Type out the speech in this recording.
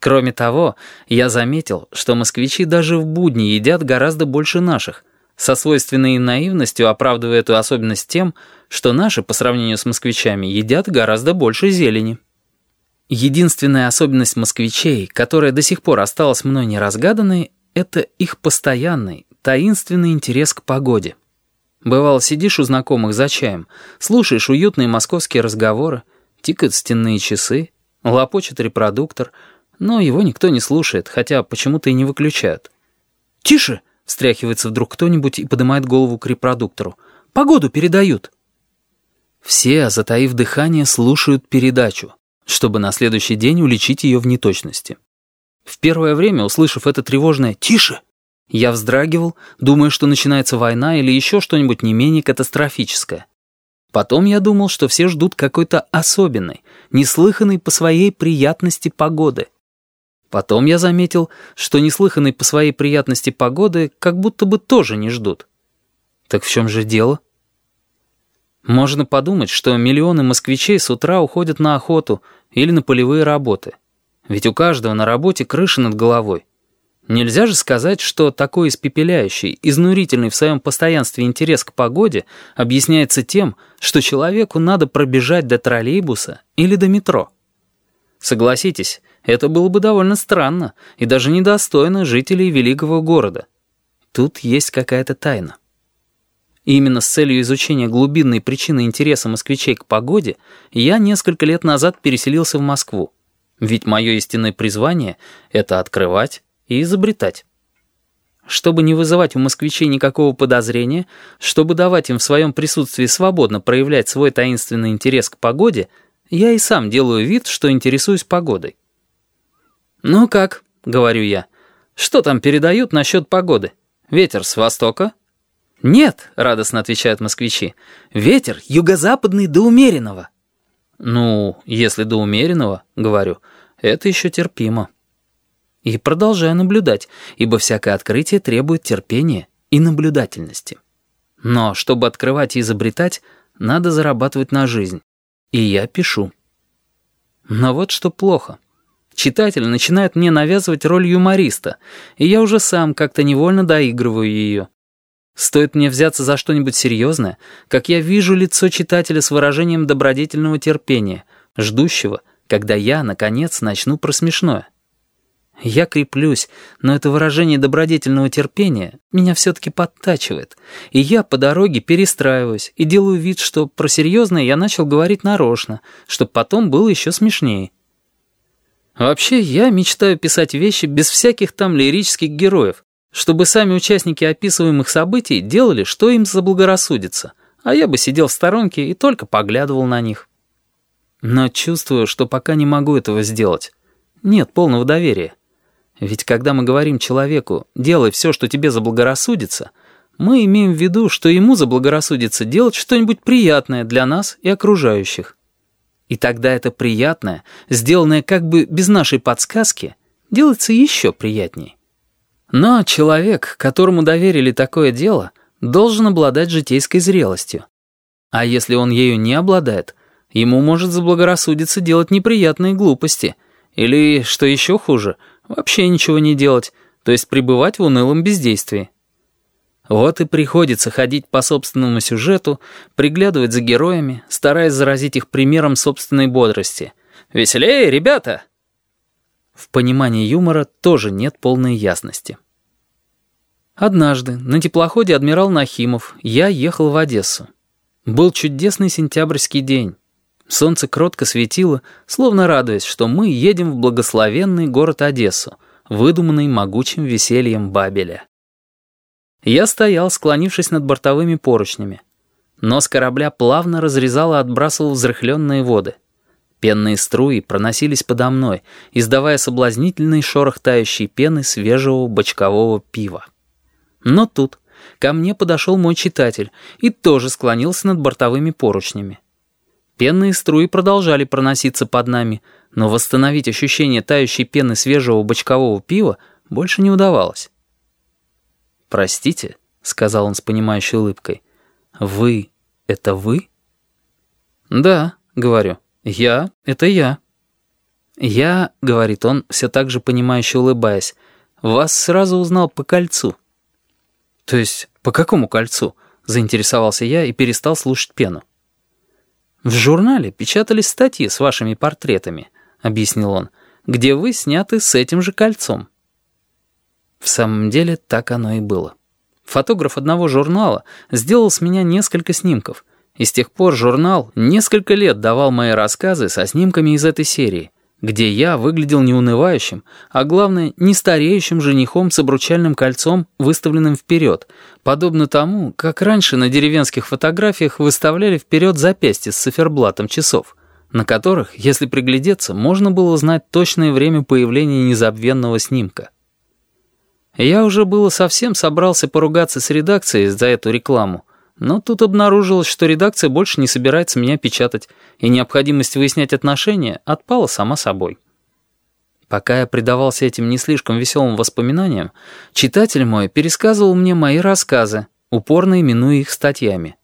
Кроме того, я заметил, что москвичи даже в будни едят гораздо больше наших, со свойственной им наивностью оправдывая эту особенность тем, что наши, по сравнению с москвичами, едят гораздо больше зелени. Единственная особенность москвичей, которая до сих пор осталась мной неразгаданной, это их постоянный, таинственный интерес к погоде. Бывало, сидишь у знакомых за чаем, слушаешь уютные московские разговоры, тикают стенные часы, лопочет репродуктор — но его никто не слушает, хотя почему-то и не выключают. «Тише!» — встряхивается вдруг кто-нибудь и поднимает голову к репродуктору. «Погоду передают!» Все, затаив дыхание, слушают передачу, чтобы на следующий день уличить ее в неточности. В первое время, услышав это тревожное «Тише!», я вздрагивал, думая, что начинается война или еще что-нибудь не менее катастрофическое. Потом я думал, что все ждут какой-то особенной, неслыханной по своей приятности погоды — Потом я заметил, что неслыханной по своей приятности погоды как будто бы тоже не ждут. Так в чем же дело? Можно подумать, что миллионы москвичей с утра уходят на охоту или на полевые работы. Ведь у каждого на работе крыша над головой. Нельзя же сказать, что такой испепеляющий, изнурительный в своем постоянстве интерес к погоде объясняется тем, что человеку надо пробежать до троллейбуса или до метро. Согласитесь, это было бы довольно странно и даже недостойно жителей великого города. Тут есть какая-то тайна. И именно с целью изучения глубинной причины интереса москвичей к погоде я несколько лет назад переселился в Москву. Ведь мое истинное призвание — это открывать и изобретать. Чтобы не вызывать у москвичей никакого подозрения, чтобы давать им в своем присутствии свободно проявлять свой таинственный интерес к погоде, я и сам делаю вид, что интересуюсь погодой. «Ну как?» — говорю я. «Что там передают насчет погоды? Ветер с востока?» «Нет», — радостно отвечают москвичи. «Ветер юго-западный до умеренного». «Ну, если до умеренного, — говорю, — это еще терпимо». И продолжаю наблюдать, ибо всякое открытие требует терпения и наблюдательности. Но чтобы открывать и изобретать, надо зарабатывать на жизнь. И я пишу. Но вот что плохо — Читатель начинает мне навязывать роль юмориста, и я уже сам как-то невольно доигрываю ее. Стоит мне взяться за что-нибудь серьезное, как я вижу лицо читателя с выражением добродетельного терпения, ждущего, когда я, наконец, начну про смешное. Я креплюсь, но это выражение добродетельного терпения меня все-таки подтачивает, и я по дороге перестраиваюсь и делаю вид, что про серьезное я начал говорить нарочно, чтобы потом было еще смешнее. Вообще, я мечтаю писать вещи без всяких там лирических героев, чтобы сами участники описываемых событий делали, что им заблагорассудится, а я бы сидел в сторонке и только поглядывал на них. Но чувствую, что пока не могу этого сделать. Нет полного доверия. Ведь когда мы говорим человеку «делай все, что тебе заблагорассудится», мы имеем в виду, что ему заблагорассудится делать что-нибудь приятное для нас и окружающих. И тогда это приятное, сделанное как бы без нашей подсказки, делается еще приятнее. Но человек, которому доверили такое дело, должен обладать житейской зрелостью. А если он ею не обладает, ему может заблагорассудиться делать неприятные глупости. Или, что еще хуже, вообще ничего не делать, то есть пребывать в унылом бездействии. Вот и приходится ходить по собственному сюжету, приглядывать за героями, стараясь заразить их примером собственной бодрости. «Веселее, ребята!» В понимании юмора тоже нет полной ясности. Однажды на теплоходе «Адмирал Нахимов» я ехал в Одессу. Был чудесный сентябрьский день. Солнце кротко светило, словно радуясь, что мы едем в благословенный город Одессу, выдуманный могучим весельем Бабеля. Я стоял, склонившись над бортовыми поручнями. Нос корабля плавно разрезал и отбрасывал взрыхленные воды. Пенные струи проносились подо мной, издавая соблазнительный шорох тающей пены свежего бочкового пива. Но тут ко мне подошел мой читатель и тоже склонился над бортовыми поручнями. Пенные струи продолжали проноситься под нами, но восстановить ощущение тающей пены свежего бочкового пива больше не удавалось. «Простите», — сказал он с понимающей улыбкой, — «вы — это вы?» «Да», — говорю, — «я — это я». «Я, — говорит он, все так же понимающе улыбаясь, — вас сразу узнал по кольцу». «То есть по какому кольцу?» — заинтересовался я и перестал слушать пену. «В журнале печатались статьи с вашими портретами», — объяснил он, «где вы сняты с этим же кольцом». В самом деле так оно и было. Фотограф одного журнала сделал с меня несколько снимков, и с тех пор журнал несколько лет давал мои рассказы со снимками из этой серии — где я выглядел неунывающим, а главное, не стареющим женихом с обручальным кольцом, выставленным вперед, подобно тому, как раньше на деревенских фотографиях выставляли вперед запястье с циферблатом часов, на которых, если приглядеться, можно было узнать точное время появления незабвенного снимка. Я уже было совсем собрался поругаться с редакцией за эту рекламу, но тут обнаружилось, что редакция больше не собирается меня печатать, и необходимость выяснять отношения отпала сама собой. Пока я предавался этим не слишком веселым воспоминаниям, читатель мой пересказывал мне мои рассказы, упорно именуя их статьями.